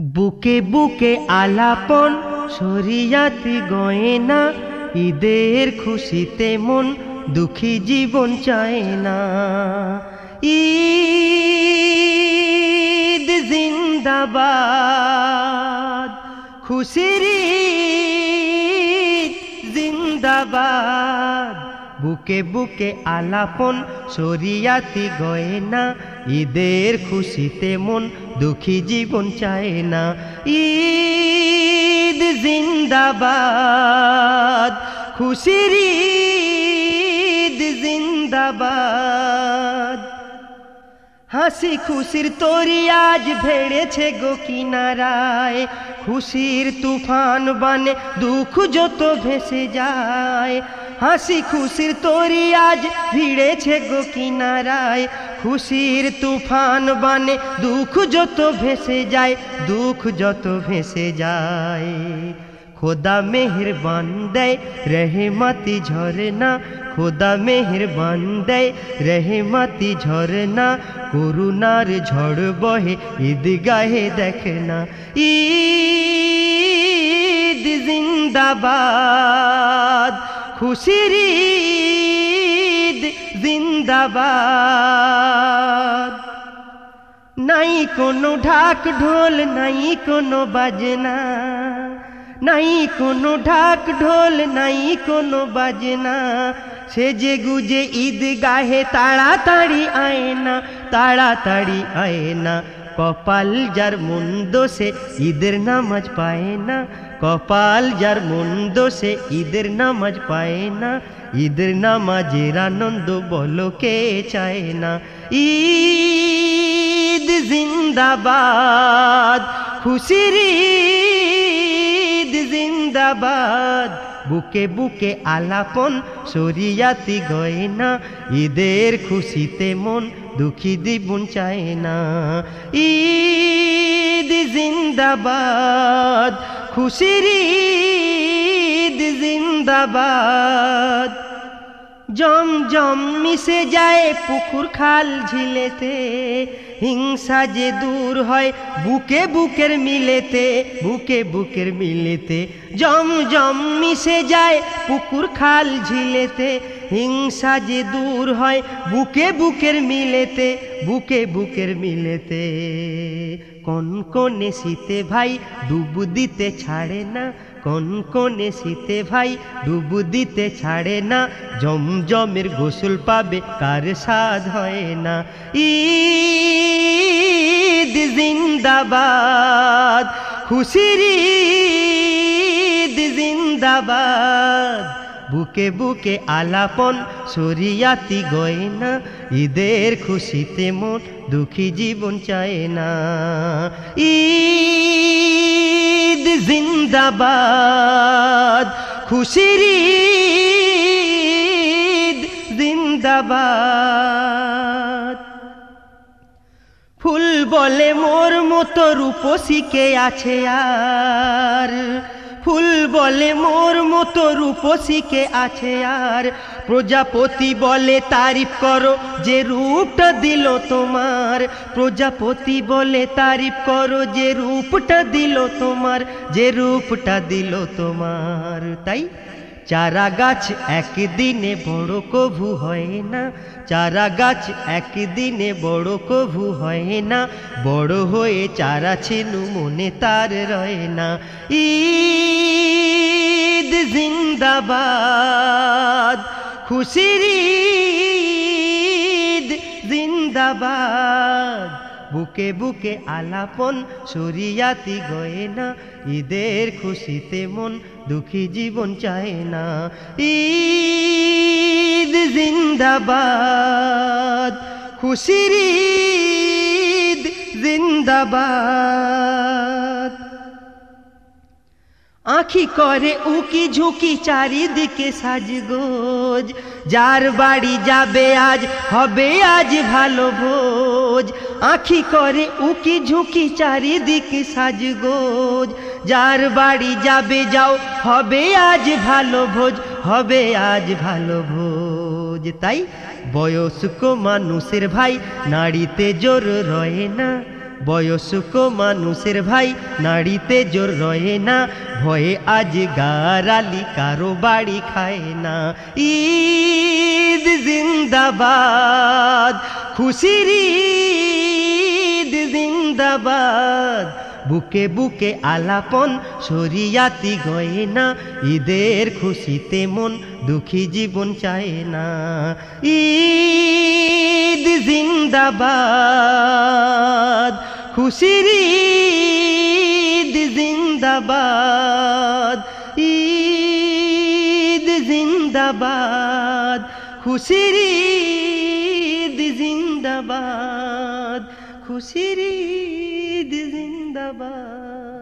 বুকে বুকে আলাপন, শরিয়াতি গয়না, ঈদের খুশিতে মন, দুঃখী জীবন চায় না। ঈদ জিন্দাবাদ, খুশির জিন্দাবাদ। বুকে বুকে আলাপন, শরিয়াতি গয়না, ঈদের খুশিতে মন, দুঃখী জীবন চায় না। ঈদ জিন্দাবাদ, খুশির ঈদ জিন্দাবাদ। হাসি খুশির তরি আজ ভেড়েছে গো কিনারায়, খুশির তুফান বানে দুঃখ যত ভেসে যায়। হাসি খুশির তোরি আজ ভিড়েছে গো কিনারায়। খুশির তুফান বানে দুঃখ যত ভেসে যায়, দুঃখ যত ভেসে যায়। খোদা মেহরবান দেয়, রেহমাতি ঝরনা। খোদা মেহরবান দেয়, রেহমাতি ঝরনা। করুণার ঝড় বহে ঈদ গাহে দেখে না। ঈদ জিন্দাবাদ। খুশির জিন্দাবাদ। নাই কোনো ঢাক ঢোল, নাই কোনো বাজনা। নাই কোনো ঢাক ঢোল, নাই কোনো বাজনা। সে যে গুজে ঈদ গাহে তাড়াতাড়ি আয় না তাড়াতাড়ি আয় না কপাল যার মন্দ সে ঈদের নামাজ পায় না। কপাল যার মন্দ সে ঈদের নামাজ পায় না। ঈদের নামাজের আনন্দ বলো কে চায় না। ঈদ জিন্দাবাদ, খুশির ঈদ জিন্দাবাদ। বুকে বুকে আলাপন, শরিয়াতি গয়না। ঈদের খুশিতে মন দুঃখী দিবুন চায় না। ঈদ জিন্দাবাদ খুশির ঈদ জম মিশে যায় পুকুর খাল ঝিলেতে। হিংসা যে দূর হয় বুকে বুকের মিলেতে, বুকে বুকের মিলেতে। জম মিশে যায় পুকুর খাল ঝিলেতে। হিংসা যে দূর হয় বুকে বুকের মিলেতে, বুকে বুকের মিলেতে। কোন কোনে শীতে ভাই ডুব দিতে ছাড়ে না কোন কোনে শীতে ভাই ডুবু দিতে ছাড়ে না, জমজমের গোসল পাবে কার সাধ হয় না। ঈদ জিন্দাবাদ, খুশির ঈদ জিন্দাবাদ। বুকে বুকে আলাপন, শরিয়াতি গয়না, ঈদের খুশিতে মন দুঃখী জীবন চায় না। ঈদ জিন্দাবাদ খুশির জিন্দাবাদ। ফুল বলে মোর মতো রূপসীকে আছে আর? ফুল বলে মোর মতো রূপসীকে আছে আর? প্রজাপতি বলে তারিফ করো যে রূপটা দিল তোমার। প্রজাপতি বলে তারিফ করো যে রূপটা দিল তোমার, যে রূপটা দিল তোমার। তাই? চারা গাছ একদিনে বড় কভু হয় না। চারা গাছ একদিনে বড় কভু হয় না। বড় হয়ে চারা ছিল মনে তার রয় না। ঈদ জিন্দাবাদ, খুশির ঈদ জিন্দাবাদ। বুকে বুকে আলাপন, শরিয়াতি গয়না। ঈদের খুশিতে মন দুঃখী জীবন চায় না। ঈদ জিন্দাবাদ, খুশির ঈদ জিন্দাবাদ। আখি করে উকি ঝুঁকি চারিদিকে সাজগোজ, যার বাড়ি যাবে আজ, হবে আজ ভালো ভোজ। আখি করে উকি ঝুঁকি চারিদিকে সাজগোজ যার বাড়ি যাবে যাও, হবে আজ ভালো ভোজ, হবে আজ ভালো ভোজ। তাই বয়স্ক মানুষের ভাই নাড়িতে জোর রয়ে না। বয়স্ক মানুষের ভাই নাড়িতে জোর রয়ে না। ভয়ে আজ গারালি কারও বাড়ি খায় না। ঈদ জিন্দাবাদ, খুশির ঈদ জিন্দাবাদ। বুকে বুকে আলাপন সরিয়াতি গয়ে না ঈদের খুশিতে মন, দুঃখী জীবন চায় না। ঈদ জিন্দাবাদ, খুশির ঈদ জিন্দাবাদ ঈদ জিন্দাবাদ, খুশির ঈদ জিন্দাবাদ। খুশির ঈদ জিন্দাবাদ